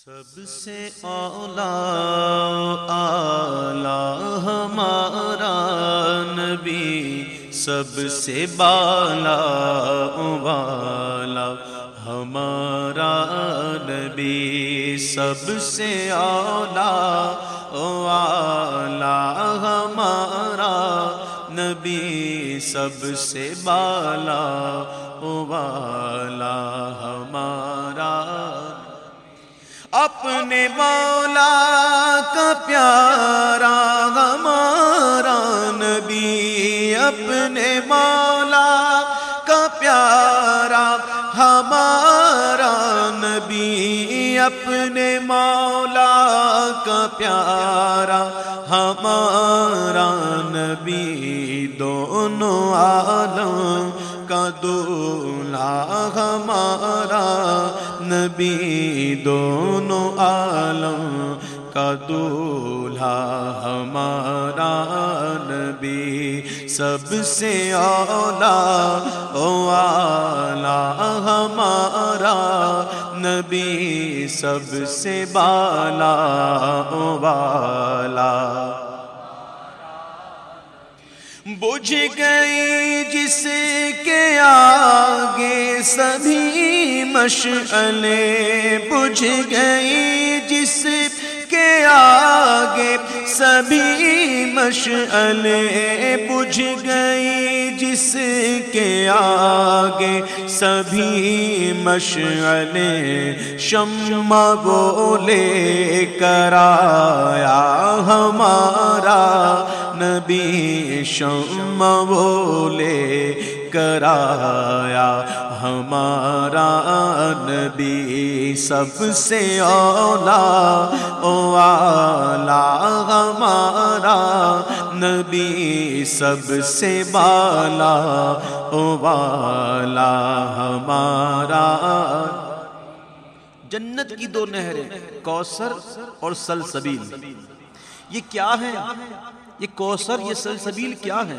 سب سے اولا آلہ ہمارا نبی سب سے بالا والا ہمارا نبی سب سے اولا والا ہمارا نبی سب سے بالا والا ہمارا اپنے مولا کا پیارا، ہمارا نبی، اپنے مولا کا پیارا، ہمارا نبی، اپنے مولا کا پیارا، ہمارا نبی دونوں عالم کا دولہا ہمارا نبی سب سے اولا آلہ ہمارا نبی سب سے بالا بجھ گئی جس کے آگے سبھی مشعلیں بجھ گئی، جس کے آگے سبھی مشعلیں بجھ گئی، جس کے آگے سبھی مشعلیں شمع بولے کرایا ہمارا نبی۔ شمع بولے کرایا ہمارا نبی سب سے اولا والا ہمارا نبی سب سے بالا والا ہمارا جنت کی دو نہریں، کوثر اور سلسبیل۔ یہ کیا ہے یہ کوثر، یہ سلسبیل کیا ہے؟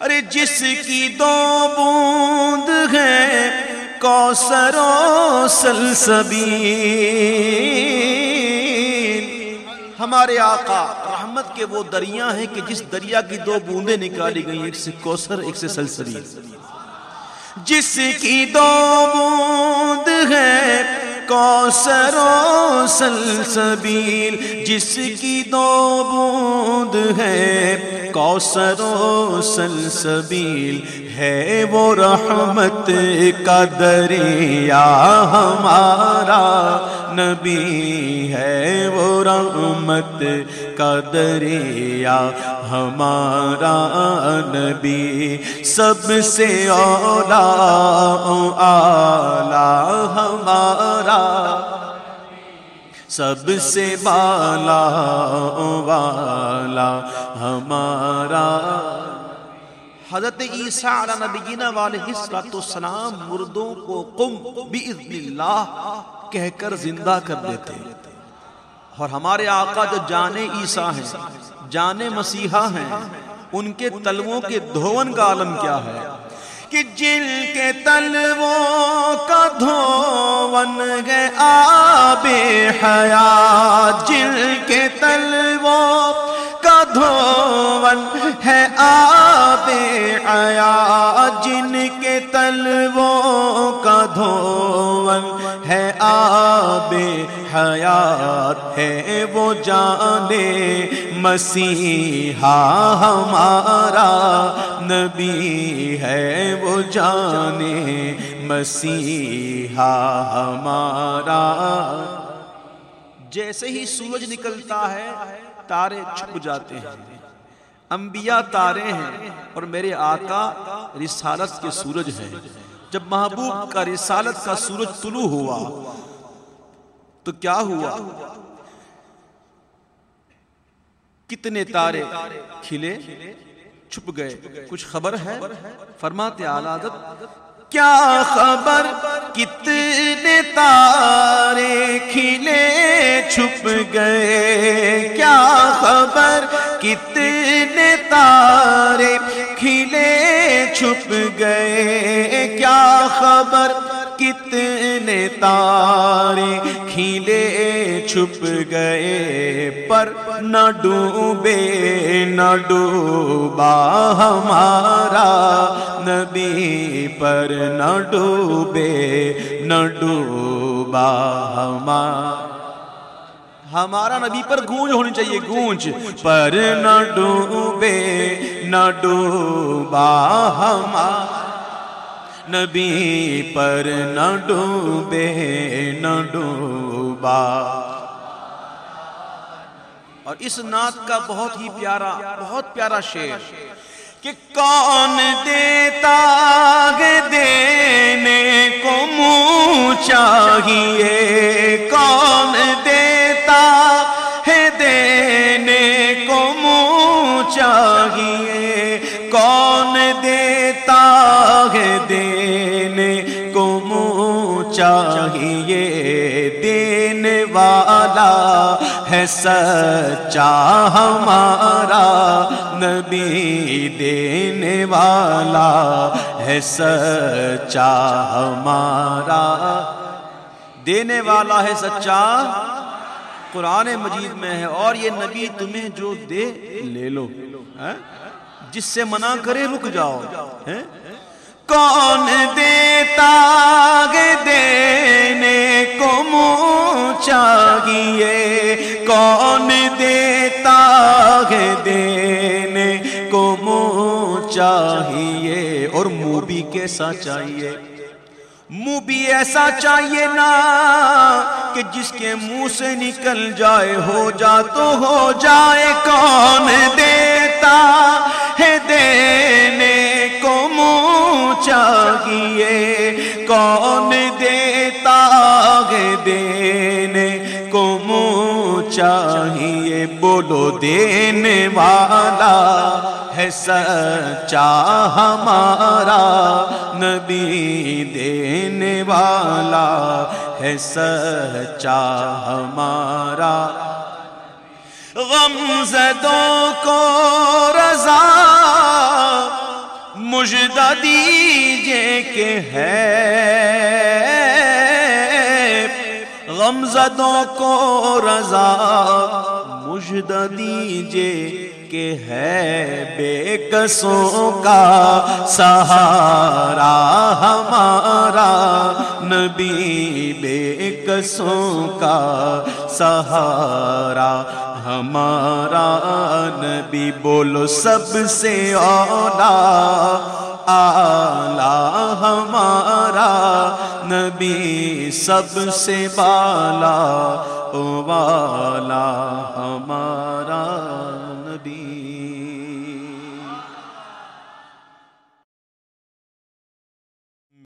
ارے جس کی دو بوند ہے، کوثر و سلسبیل۔ ہمارے آقا، رحمت کے وہ دریا ہیں کہ جس دریا کی دو بوندیں نکالی گئی ایک سے کوثر، ایک سے سلسبیل۔ جس کی دو بوند ہے، کوثر و سلسبیل۔ جس کی دو بوند ہے۔ کوثر و سلسبیل ہے وہ رحمت کا دریا ہمارا نبی ہے وہ رحمت کا دریا ہمارا نبی۔ سب سے اولا آلہ ہمارا سب سے بالا والا ہمارا۔ حضرت عیسیٰ علیہ نبینا والہ السلام مردوں کو قم بِإِذْنِ اللہ کہہ کر زندہ کر دیتے۔ اور ہمارے آقا جو جانے عیسیٰ ہیں جانے مسیحا ہیں، ان کے تلووں کے دھون کا عالم کیا ہے؟ کہ جل کے تلووں کا دھون گئے آب حیات جل کے تلووں کا دھون ہے آب حیات جن کے تلووں کا دھون ہے آب حیات ہے، وہ جانے مسیحا ہمارا نبی ہے، وہ جانے مسیحا ہمارا۔ جیسے ہی سورج نکلتا ہے، تارے چھپ جاتے ہیں۔ انبیاء تارے ہیں اور میرے آقا رسالت کے سورج ہیں۔ جب محبوب کا رسالت کا سورج طلوع ہوا تو کیا ہوا؟ کتنے تارے کھلے؟ چھپ گئے۔ کچھ خبر ہے؟ فرماتے آلادت کیا خبر؟ کتنے تارے کھلے؟ چھپ گئے۔ کیا خبر؟ کتنے تارے کھلے چھپ گئے۔ کیا خبر؟ کتنے تارے کھیلے چھپ گئے۔ پر نہ ڈوبے، نہ ڈوبا ہمارا نبی۔ پر نہ ڈوبے، نہ ڈوبا ہمارا ہمارا نبی پر گونج ہونی چاہیے، گونج۔ پر نہ ڈوبے، نہ ڈوبا ہمارا نبی۔ پر نہ ڈوبے، نہ ڈوبا۔ اور اس نعت کا بہت ہی پیارا، بہت پیارا شعر کہ کون دیتا دینے کو منہ چاہیے؟ کون دیتا ہے دینے کو منہ چاہیے دینے والا ہے سچا ہمارا نبی دینے والا ہے سچا ہمارا دینے والا ہے سچا قرآن مجید میں ہے اور یہ نبی تمہیں جو دے لے لو ہاں؟ جس سے منع کرے رک جاؤ کون دیتا دینے کو منہ چاہیے کون دیتا ہے دینے کو منہ چاہیے اور منہ بھی کیسا چاہیے؟ منہ بھی ایسا چاہیے نا کہ جس کے منہ سے نکل جائے ہو جا تو ہو جائے کون دیتا ہے دینے کو منہ چاہیے کون دیتا ہے دینے کو منہ چاہیے بولو دینے والا ہے سچا ہمارا نبی دینے والا ہے سچا ہمارا۔ غم زدوں کو رضا۔ مجدہ دیجیے کہ ہے۔ غم زدوں کو رضا۔ مجدہ دیجیے کہ ہے بے کسوں کا سہارا۔ نبی بے کسوں کا سہارا، ہمارا نبی بولو سب سے اولا، آلہ ہمارا نبی سب سے بالا، والا